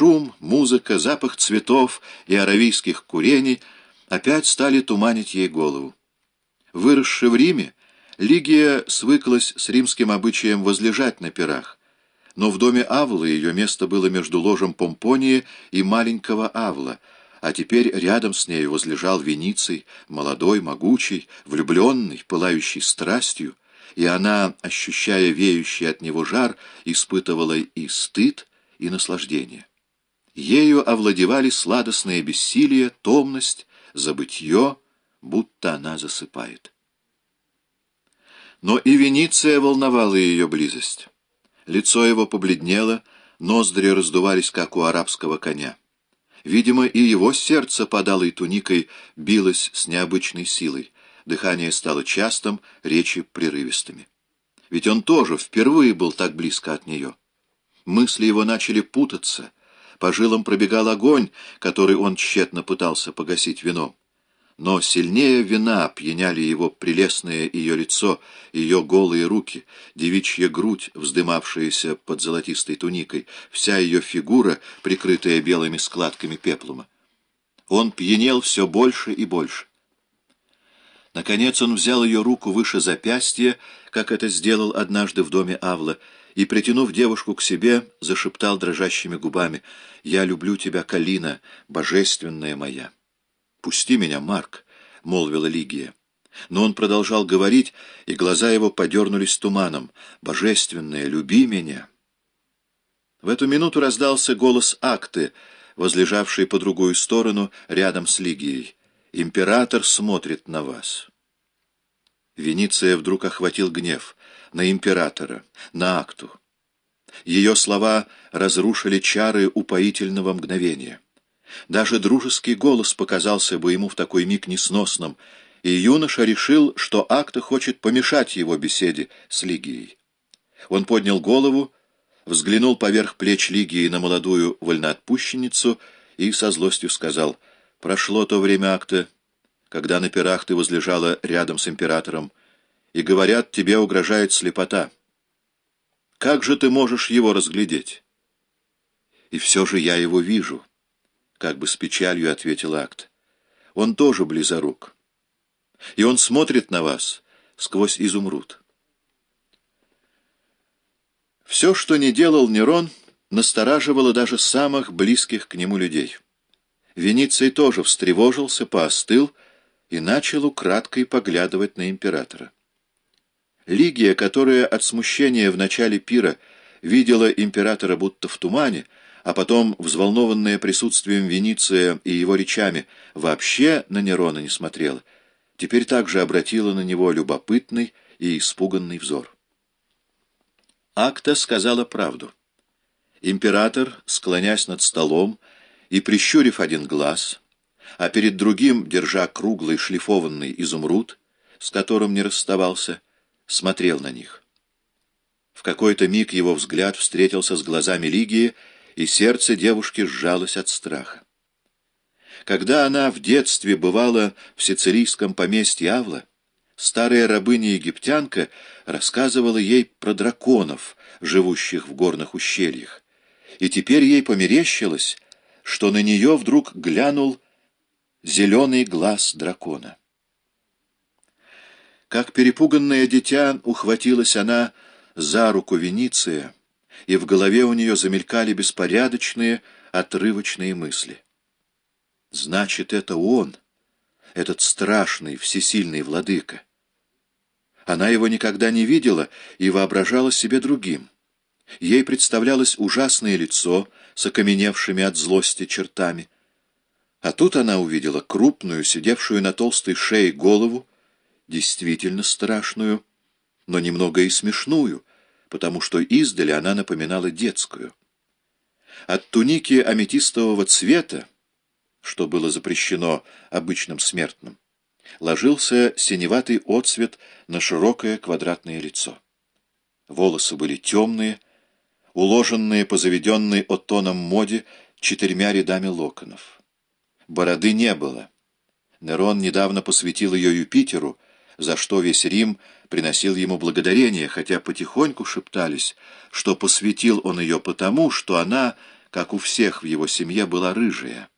шум, музыка, запах цветов и аравийских курений опять стали туманить ей голову. Выросши в Риме, Лигия свыклась с римским обычаем возлежать на пирах, но в доме Авла ее место было между ложем Помпонии и маленького Авла, а теперь рядом с ней возлежал Вениций, молодой, могучий, влюбленный, пылающий страстью, и она, ощущая веющий от него жар, испытывала и стыд, и наслаждение. Ею овладевали сладостное бессилие, томность, забытье, будто она засыпает. Но и Вениция волновала ее близость. Лицо его побледнело, ноздри раздувались, как у арабского коня. Видимо, и его сердце под алой туникой билось с необычной силой. Дыхание стало частым, речи прерывистыми. Ведь он тоже впервые был так близко от нее. Мысли его начали путаться. По жилам пробегал огонь, который он тщетно пытался погасить вином. Но сильнее вина пьяняли его прелестное ее лицо, ее голые руки, девичья грудь, вздымавшаяся под золотистой туникой, вся ее фигура, прикрытая белыми складками пеплума. Он пьянел все больше и больше. Наконец он взял ее руку выше запястья, как это сделал однажды в доме Авла, и, притянув девушку к себе, зашептал дрожащими губами «Я люблю тебя, Калина, божественная моя». «Пусти меня, Марк», — молвила Лигия. Но он продолжал говорить, и глаза его подернулись туманом. «Божественная, люби меня». В эту минуту раздался голос Акты, возлежавшей по другую сторону, рядом с Лигией. «Император смотрит на вас». Вениция вдруг охватил гнев на императора, на Акту. Ее слова разрушили чары упоительного мгновения. Даже дружеский голос показался бы ему в такой миг несносным, и юноша решил, что Акта хочет помешать его беседе с Лигией. Он поднял голову, взглянул поверх плеч Лигии на молодую вольноотпущенницу и со злостью сказал, «Прошло то время Акта, когда на пирах ты возлежала рядом с императором, и, говорят, тебе угрожает слепота. Как же ты можешь его разглядеть?» «И все же я его вижу» как бы с печалью ответил Акт. Он тоже близорук. И он смотрит на вас сквозь изумруд. Все, что не делал Нерон, настораживало даже самых близких к нему людей. Вениций тоже встревожился, поостыл и начал украдкой поглядывать на императора. Лигия, которая от смущения в начале пира видела императора будто в тумане, а потом, взволнованная присутствием Вениция и его речами, вообще на Нерона не смотрела, теперь также обратила на него любопытный и испуганный взор. Акта сказала правду. Император, склонясь над столом и прищурив один глаз, а перед другим, держа круглый шлифованный изумруд, с которым не расставался, смотрел на них. В какой-то миг его взгляд встретился с глазами Лигии, и сердце девушки сжалось от страха. Когда она в детстве бывала в сицилийском поместье Авла, старая рабыня-египтянка рассказывала ей про драконов, живущих в горных ущельях, и теперь ей померещилось, что на нее вдруг глянул зеленый глаз дракона. Как перепуганное дитя ухватилась она за руку Вениция, и в голове у нее замелькали беспорядочные, отрывочные мысли. Значит, это он, этот страшный, всесильный владыка. Она его никогда не видела и воображала себе другим. Ей представлялось ужасное лицо с окаменевшими от злости чертами. А тут она увидела крупную, сидевшую на толстой шее голову, действительно страшную, но немного и смешную, потому что издали она напоминала детскую. От туники аметистового цвета, что было запрещено обычным смертным, ложился синеватый отцвет на широкое квадратное лицо. Волосы были темные, уложенные по заведенной оттоном моде четырьмя рядами локонов. Бороды не было. Нерон недавно посвятил ее Юпитеру, за что весь Рим приносил ему благодарение, хотя потихоньку шептались, что посвятил он ее потому, что она, как у всех в его семье, была рыжая.